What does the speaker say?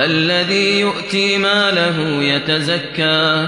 الذي يؤتي ماله يتزكى.